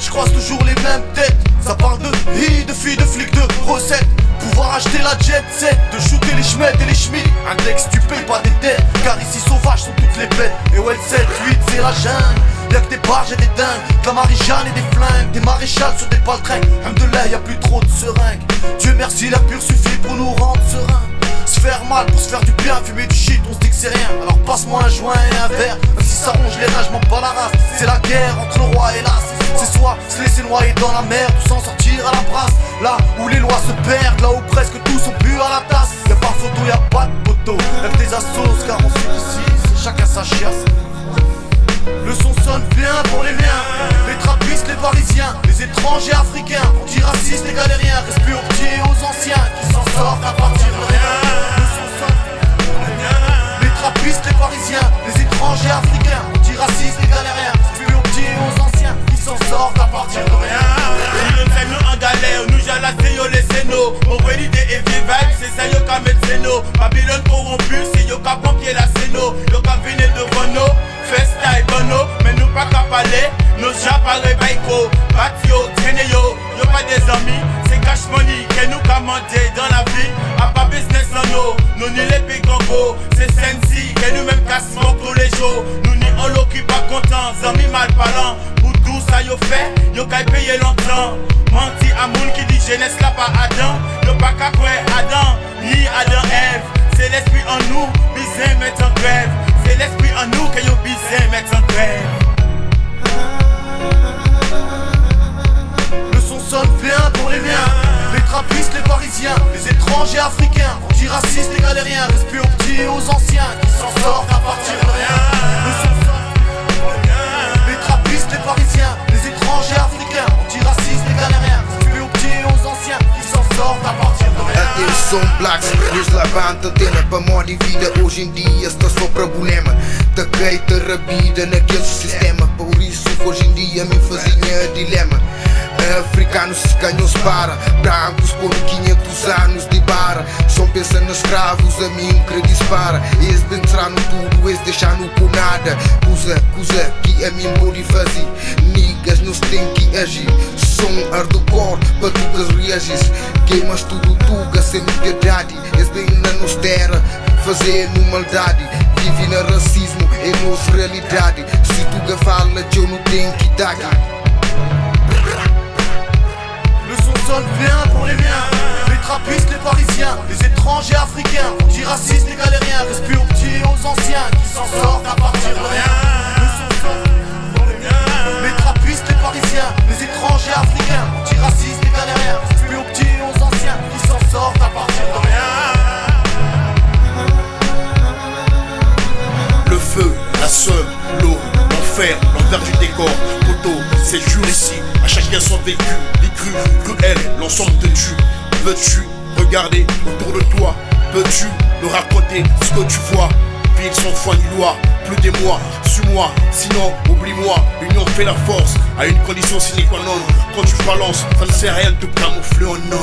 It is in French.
je croise toujours les mêmes têtes. Ça parle de hi, de filles, de flics, de recettes. Pouvoir acheter la jet set, de shooter les schmettes et les schmitts. Index, tu payes pas des dettes, car ici sauvages sont toutes les bêtes. Et ouais, 7, 8, c'est la jungle. Y'a que des barges et des dingues, de la maréchale et des flingues, des maréchals sur des baltringues. de y'a plus trop de seringues. Dieu merci, la pure suffit pour nous rendre sereins. Se faire mal pour se faire du bien, fumer du shit, on se dit que c'est rien. Alors passe-moi un joint et un verre, même si ça ronge les rages, m'en pas la race. C'est la guerre entre le roi et l'as. Noyer dans la mer, ou s'en sortir à la brasse. Là où les lois se perdent, là où presque tous sont plus à la tasse. Y'a pas photo, y'a pas de poteau, que des assos, car on sait ici, chacun sa chiasse. Le son sonne bien pour les miens Les trappistes, les parisiens Les étrangers africains Antiracistes, les galériens plus aux petits aux anciens Qui s'en sortent à partir de rien Le son sonne Les trappistes, les parisiens Les pas qu'à parler. Nos gens parlent baiko Batio, traîne yo, yo pas des amis C'est cash money que nous commander dans la vie. A pas business en nous, nous ni les pigongo C'est sensi que nous même cassons tous les jours Nous ni on l'occupe pas content, amis mal parlant. Pour tout ça yo fait, yo qu'à payer longtemps Menti à moun qui dit jeunesse là pas Adam. Yo pas qu'à quoi Adam, ni Adam Eve. C'est l'esprit en nous, bizarre mettre les miens. Les les parisiens, les étrangers africains, antiracistes, les galériens, plus aux petits aux anciens qui s'en sortent à partir de rien. Les trappistes, les parisiens, les étrangers africains, antiracistes, les galériens, plus aux petits aux anciens qui s'en sortent à partir de rien. São blacks, eles levantam antena para moda e vida Hoje em dia está só problema Da queita rabida naquele sistema Por isso hoje em dia me fazia dilema Africanos se ganham se para Brancos por 500 anos de bara Só pensa nos escravos, a mim que dispara. Eles entrar no tudo, eles deixar no por nada. Usa, usa, que a mim pode fazer. Niggas nos tem que agir. Som hardcore, para tu que reagis. Queimas tudo, tuga, sem piedade. Eles bem na nos terra Fazendo maldade. Vive na racismo, é nossa realidade. Se tu fala, eu não tenho que dar sonne bien pour les miens. Les trappistes, les parisiens, les étrangers africains. Antiracistes, les galériens, plus aux petits aux anciens Qui s'en sortent à partir de rien. Les trappistes, les parisiens, les étrangers africains. Antiracistes, les galériens, plus aux petits aux anciens Qui s'en sortent à partir de rien. Le feu, la somme, l'eau, l'enfer, l'envers du décor. Poteau, c'est jure ici, à chacun son vécu cru, cruel, l'ensemble de tu Veux-tu regarder autour de toi? Peux-tu me raconter ce que tu vois? Ville sans foi ni loi, plus des mois, suis-moi, sinon oublie-moi. L'union fait la force, à une condition sine qua non. Quand tu balances, ça ne sert à rien de camoufler en non.